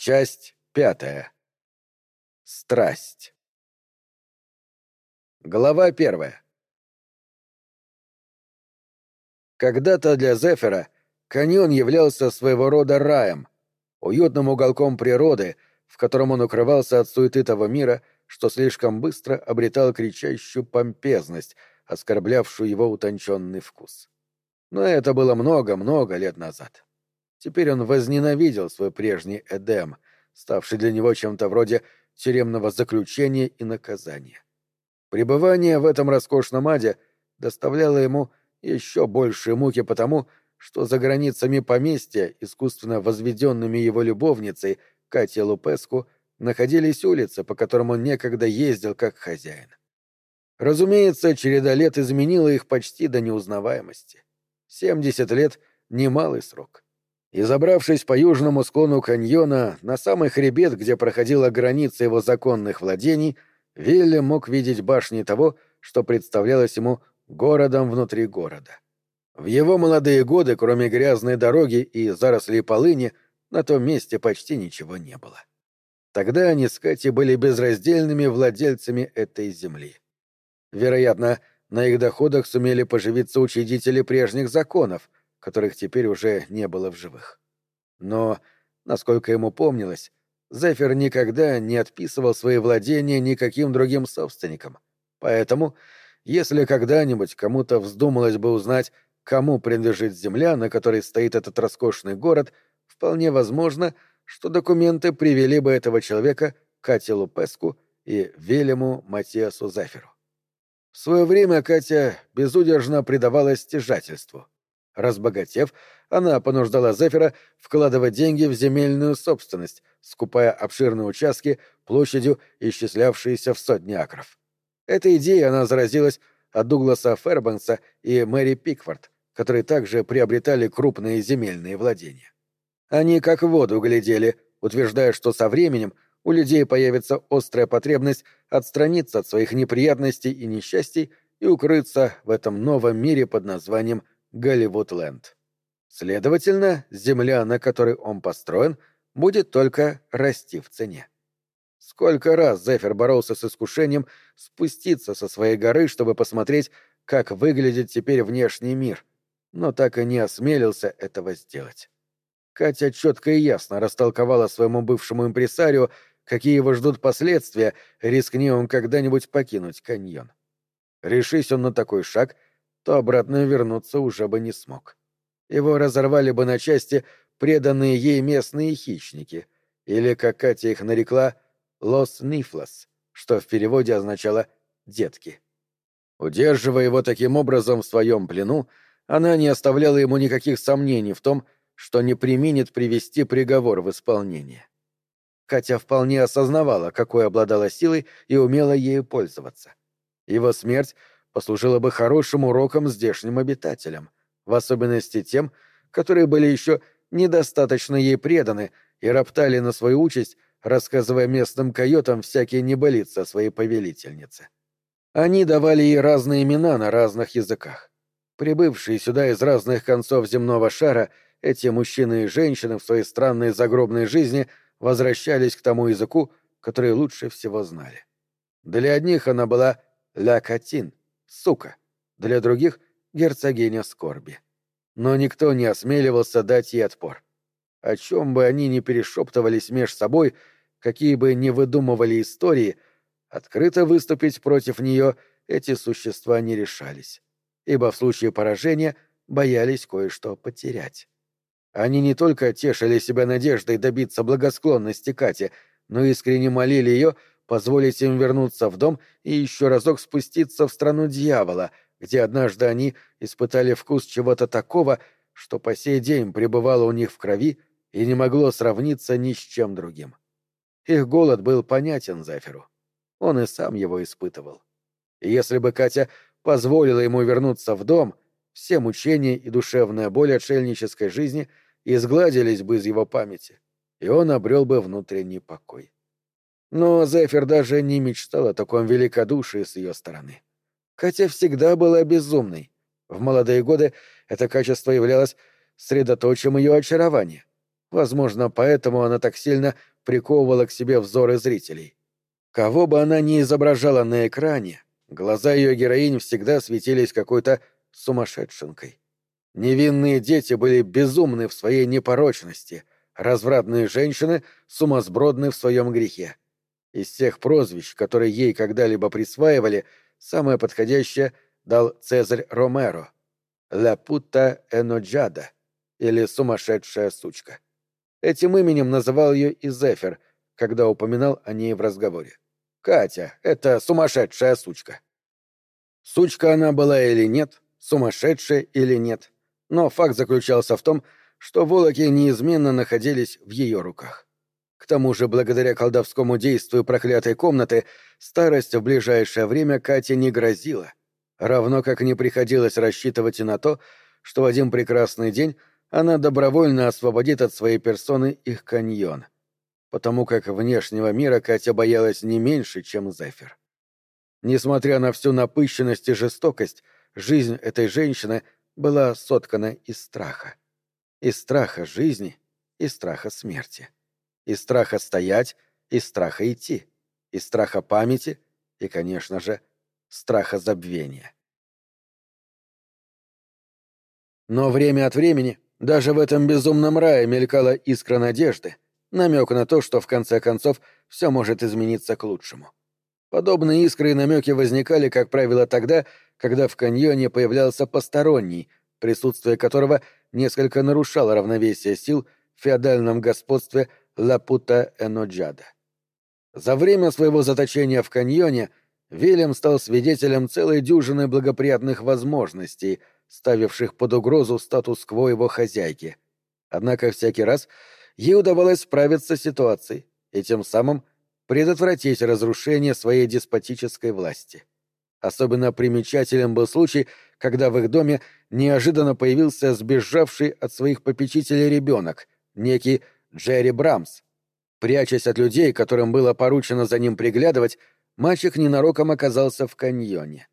Часть пятая. Страсть. Глава первая. Когда-то для Зефера каньон являлся своего рода раем, уютным уголком природы, в котором он укрывался от суеты того мира, что слишком быстро обретал кричащую помпезность, оскорблявшую его утонченный вкус. Но это было много-много лет назад. Теперь он возненавидел свой прежний Эдем, ставший для него чем-то вроде тюремного заключения и наказания. Пребывание в этом роскошном аде доставляло ему еще большие муки потому, что за границами поместья, искусственно возведенными его любовницей, Катя Лупеску, находились улицы, по которым он некогда ездил как хозяин. Разумеется, череда лет изменила их почти до неузнаваемости. Семьдесят лет — немалый срок. И забравшись по южному склону каньона на самый хребет, где проходила граница его законных владений, Вилли мог видеть башни того, что представлялось ему городом внутри города. В его молодые годы, кроме грязной дороги и зарослей полыни, на том месте почти ничего не было. Тогда они с Кати были безраздельными владельцами этой земли. Вероятно, на их доходах сумели поживиться учредители прежних законов, которых теперь уже не было в живых. Но, насколько ему помнилось, Зефир никогда не отписывал свои владения никаким другим собственникам. Поэтому, если когда-нибудь кому-то вздумалось бы узнать, кому принадлежит земля, на которой стоит этот роскошный город, вполне возможно, что документы привели бы этого человека к Ате Песку и Велему Матиасу Заферу. В свое время Катя безудержно предавалась стяжательству. Разбогатев, она понуждала Зефира вкладывать деньги в земельную собственность, скупая обширные участки площадью, исчислявшиеся в сотни акров. Этой идеей она заразилась от Дугласа Фербанса и Мэри Пикфорд, которые также приобретали крупные земельные владения. Они как в воду глядели, утверждая, что со временем у людей появится острая потребность отстраниться от своих неприятностей и несчастий и укрыться в этом новом мире под названием Голливудленд. Следовательно, земля, на которой он построен, будет только расти в цене. Сколько раз Зефир боролся с искушением спуститься со своей горы, чтобы посмотреть, как выглядит теперь внешний мир, но так и не осмелился этого сделать. Катя четко и ясно растолковала своему бывшему импресарио, какие его ждут последствия, рискни он когда-нибудь покинуть каньон. Решись он на такой шаг, то обратно вернуться уже бы не смог. Его разорвали бы на части преданные ей местные хищники, или, как Катя их нарекла, «лос нифлос», что в переводе означало «детки». Удерживая его таким образом в своем плену, она не оставляла ему никаких сомнений в том, что не применит привести приговор в исполнение. Катя вполне осознавала, какой обладала силой и умела ею пользоваться. Его смерть послужила бы хорошим уроком здешним обитателям, в особенности тем, которые были еще недостаточно ей преданы и роптали на свою участь, рассказывая местным койотам всякие небылицы о своей повелительнице. Они давали ей разные имена на разных языках. Прибывшие сюда из разных концов земного шара, эти мужчины и женщины в своей странной загробной жизни — возвращались к тому языку, который лучше всего знали. Для одних она была «ля Катин» — «сука», для других — «герцогиня скорби». Но никто не осмеливался дать ей отпор. О чем бы они ни перешептывались меж собой, какие бы ни выдумывали истории, открыто выступить против нее эти существа не решались, ибо в случае поражения боялись кое-что потерять. Они не только тешили себя надеждой добиться благосклонности Кати, но искренне молили ее позволить им вернуться в дом и еще разок спуститься в страну дьявола, где однажды они испытали вкус чего-то такого, что по сей день пребывало у них в крови и не могло сравниться ни с чем другим. Их голод был понятен Заферу. Он и сам его испытывал. И если бы Катя позволила ему вернуться в дом, все мучения и душевная боль отшельнической жизни — изгладились бы из его памяти, и он обрел бы внутренний покой. Но Зефир даже не мечтал о таком великодушии с ее стороны. Хотя всегда была безумной. В молодые годы это качество являлось средоточием ее очарования. Возможно, поэтому она так сильно приковывала к себе взоры зрителей. Кого бы она ни изображала на экране, глаза ее героинь всегда светились какой-то сумасшедшенкой. Невинные дети были безумны в своей непорочности, развратные женщины сумасбродны в своем грехе. Из всех прозвищ, которые ей когда-либо присваивали, самое подходящее дал Цезарь Ромеро — «Ла пута эноджада» или «Сумасшедшая сучка». Этим именем называл ее и Зефир, когда упоминал о ней в разговоре. «Катя, это сумасшедшая сучка». Сучка она была или нет, сумасшедшая или нет, но факт заключался в том, что волоки неизменно находились в ее руках. К тому же, благодаря колдовскому действию проклятой комнаты, старость в ближайшее время Кате не грозила, равно как не приходилось рассчитывать и на то, что в один прекрасный день она добровольно освободит от своей персоны их каньон, потому как внешнего мира Катя боялась не меньше, чем Зефир. Несмотря на всю напыщенность и жестокость, жизнь этой женщины была соткана из страха. Из страха жизни и страха смерти. Из страха стоять и страха идти. Из страха памяти и, конечно же, страха забвения. Но время от времени даже в этом безумном рае мелькала искра надежды, намек на то, что в конце концов все может измениться к лучшему. Подобные искры и намеки возникали, как правило, тогда, когда в каньоне появлялся посторонний, присутствие которого несколько нарушало равновесие сил в феодальном господстве Лапута Эноджада. За время своего заточения в каньоне Вильям стал свидетелем целой дюжины благоприятных возможностей — ставивших под угрозу статус-кво его хозяйки. Однако всякий раз ей удавалось справиться с ситуацией и тем самым предотвратить разрушение своей деспотической власти. Особенно примечателен был случай, когда в их доме неожиданно появился сбежавший от своих попечителей ребенок, некий Джерри Брамс. Прячась от людей, которым было поручено за ним приглядывать, мальчик ненароком оказался в каньоне.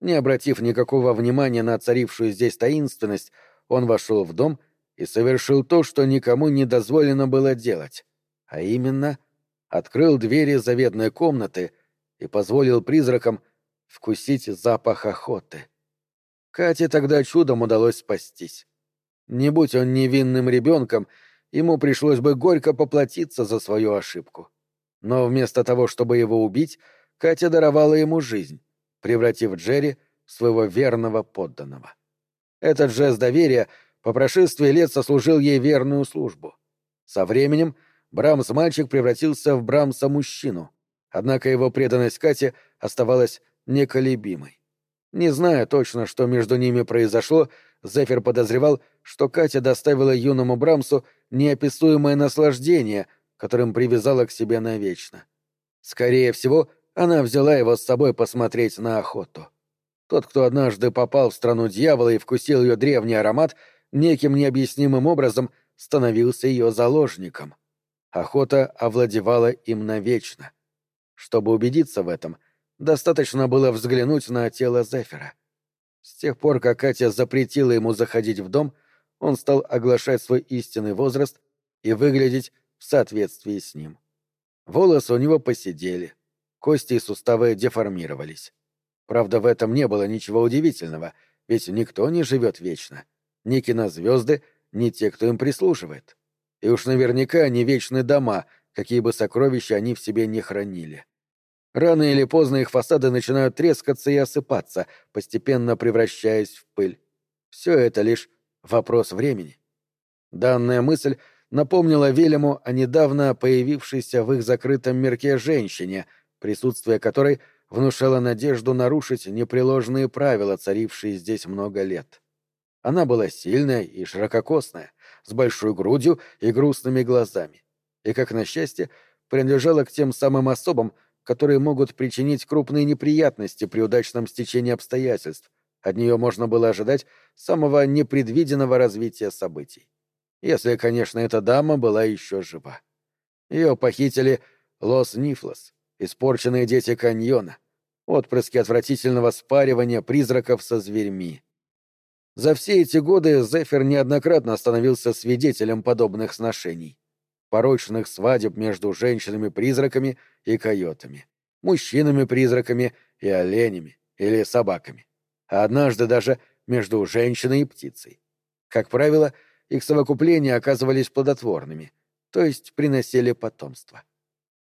Не обратив никакого внимания на царившую здесь таинственность, он вошел в дом и совершил то, что никому не дозволено было делать, а именно открыл двери заветной комнаты и позволил призракам вкусить запах охоты. Кате тогда чудом удалось спастись. Не будь он невинным ребенком, ему пришлось бы горько поплатиться за свою ошибку. Но вместо того, чтобы его убить, Катя даровала ему жизнь превратив Джерри в своего верного подданного. Этот жест доверия по прошествии лет сослужил ей верную службу. Со временем Брамс-мальчик превратился в Брамса-мужчину, однако его преданность Кате оставалась неколебимой. Не зная точно, что между ними произошло, Зефир подозревал, что Катя доставила юному Брамсу неописуемое наслаждение, которым привязала к себе навечно. Скорее всего, она взяла его с собой посмотреть на охоту. Тот, кто однажды попал в страну дьявола и вкусил ее древний аромат, неким необъяснимым образом становился ее заложником. Охота овладевала им навечно. Чтобы убедиться в этом, достаточно было взглянуть на тело Зефира. С тех пор, как Катя запретила ему заходить в дом, он стал оглашать свой истинный возраст и выглядеть в соответствии с ним. Волосы у него посидели, кости и суставы деформировались. Правда, в этом не было ничего удивительного, ведь никто не живет вечно. Ни кинозвезды, ни те, кто им прислуживает. И уж наверняка не вечны дома, какие бы сокровища они в себе не хранили. Рано или поздно их фасады начинают трескаться и осыпаться, постепенно превращаясь в пыль. Все это лишь вопрос времени. Данная мысль напомнила Вильяму о недавно появившейся в их закрытом мирке женщине — присутствие которой внушало надежду нарушить непреложные правила, царившие здесь много лет. Она была сильная и ширококосная, с большой грудью и грустными глазами, и, как на счастье, принадлежала к тем самым особам, которые могут причинить крупные неприятности при удачном стечении обстоятельств. От нее можно было ожидать самого непредвиденного развития событий. Если, конечно, эта дама была еще жива. Ее похитили Лос Нифлос, испорченные дети каньона, отпрыски отвратительного спаривания призраков со зверьми. За все эти годы Зефир неоднократно становился свидетелем подобных сношений. Порочных свадеб между женщинами-призраками и койотами, мужчинами-призраками и оленями или собаками, а однажды даже между женщиной и птицей. Как правило, их совокупления оказывались плодотворными, то есть приносили потомство.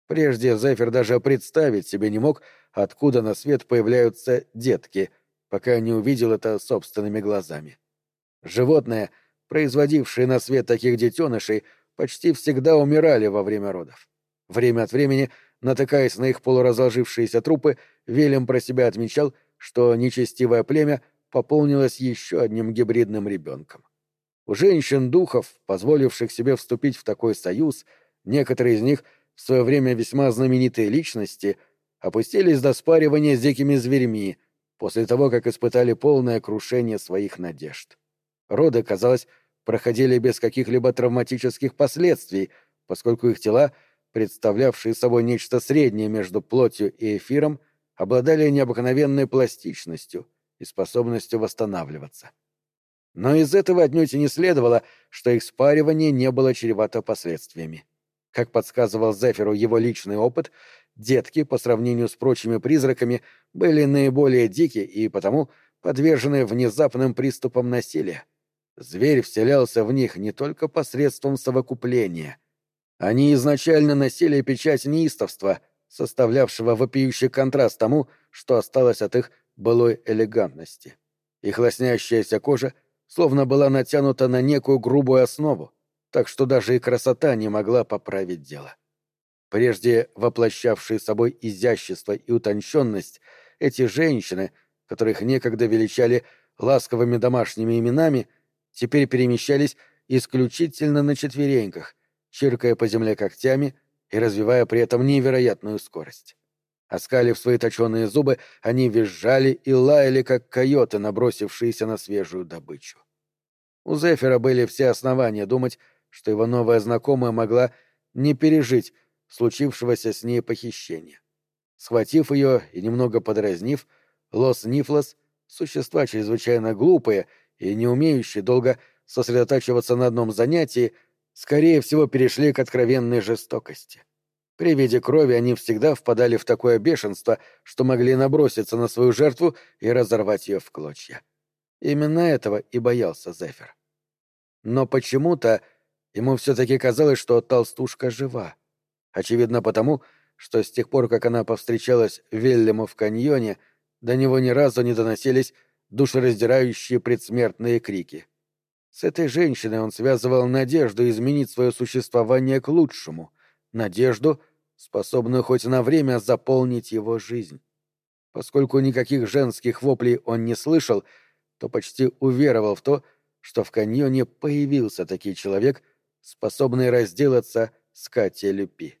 Прежде Зефир даже представить себе не мог, откуда на свет появляются детки, пока не увидел это собственными глазами. Животные, производившие на свет таких детенышей, почти всегда умирали во время родов. Время от времени, натыкаясь на их полуразложившиеся трупы, Велем про себя отмечал, что нечестивое племя пополнилось еще одним гибридным ребенком. У женщин-духов, позволивших себе вступить в такой союз, некоторые из них, в свое время весьма знаменитые личности, опустились до спаривания с дикими зверьми после того, как испытали полное крушение своих надежд. Роды, казалось, проходили без каких-либо травматических последствий, поскольку их тела, представлявшие собой нечто среднее между плотью и эфиром, обладали необыкновенной пластичностью и способностью восстанавливаться. Но из этого отнюдь и не следовало, что их спаривание не было чревато последствиями. Как подсказывал Зефиру его личный опыт, детки, по сравнению с прочими призраками, были наиболее дикие и потому подвержены внезапным приступам насилия. Зверь вселялся в них не только посредством совокупления. Они изначально носили печать неистовства, составлявшего вопиющий контраст тому, что осталось от их былой элегантности. Их лоснящаяся кожа словно была натянута на некую грубую основу, так что даже и красота не могла поправить дело. Прежде воплощавшие собой изящество и утонченность, эти женщины, которых некогда величали ласковыми домашними именами, теперь перемещались исключительно на четвереньках, чиркая по земле когтями и развивая при этом невероятную скорость. Оскалив свои точеные зубы, они визжали и лаяли, как койоты, набросившиеся на свежую добычу. У Зефира были все основания думать, что его новая знакомая могла не пережить случившегося с ней похищения. Схватив ее и немного подразнив, Лос Нифлос, существа чрезвычайно глупые и не умеющие долго сосредотачиваться на одном занятии, скорее всего перешли к откровенной жестокости. При виде крови они всегда впадали в такое бешенство, что могли наброситься на свою жертву и разорвать ее в клочья. Именно этого и боялся Зефир. Но почему-то ему все-таки казалось, что толстушка жива. Очевидно потому, что с тех пор, как она повстречалась Вильяму в каньоне, до него ни разу не доносились душераздирающие предсмертные крики. С этой женщиной он связывал надежду изменить свое существование к лучшему, надежду — способную хоть на время заполнить его жизнь. Поскольку никаких женских воплей он не слышал, то почти уверовал в то, что в каньоне появился такой человек, способный разделаться с Катей Люпи.